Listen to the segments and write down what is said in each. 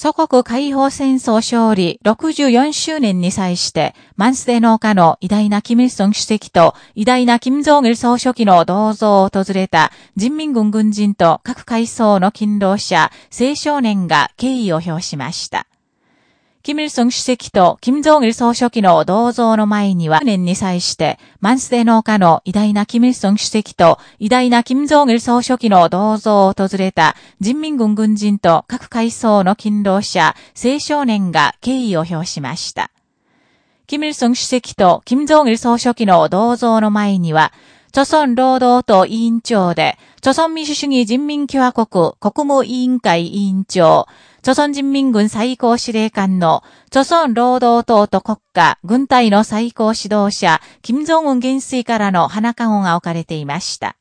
祖国解放戦争勝利64周年に際して、マンスデ農家の偉大なキム・イルソン主席と偉大なキム・ジョン・イル総書記の銅像を訪れた人民軍軍人と各階層の勤労者、青少年が敬意を表しました。キム・イルソン主席とキム・ジョン・イル総書記の銅像の前には、年に際して、マンスデ農家の偉大なキム・イルソン主席と偉大なキム・ジョン・イル総書記の銅像を訪れた人民軍軍人と各階層の勤労者、青少年が敬意を表しました。キム・イルソン主席とキム・ジョン・イル総書記の銅像の前には、朝鮮労働党委員長で、朝鮮民主主義人民共和国国務委員会委員長、朝鮮人民軍最高司令官の、朝鮮労働党と国家、軍隊の最高指導者、金正恩元帥からの花籠が置かれていました。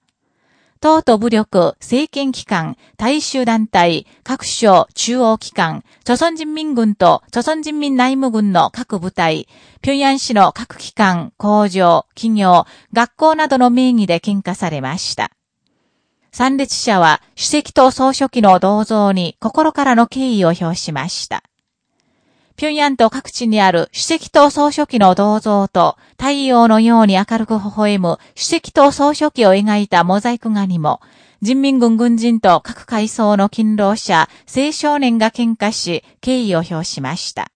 党と武力、政権機関、大衆団体、各省、中央機関、朝鮮人民軍と朝鮮人民内務軍の各部隊、平壌市の各機関、工場、企業、学校などの名義で喧嘩されました。参列者は主席と総書記の銅像に心からの敬意を表しました。平壌と各地にある主席と総書記の銅像と太陽のように明るく微笑む主席と総書記を描いたモザイク画にも、人民軍軍人と各階層の勤労者、青少年が喧嘩し、敬意を表しました。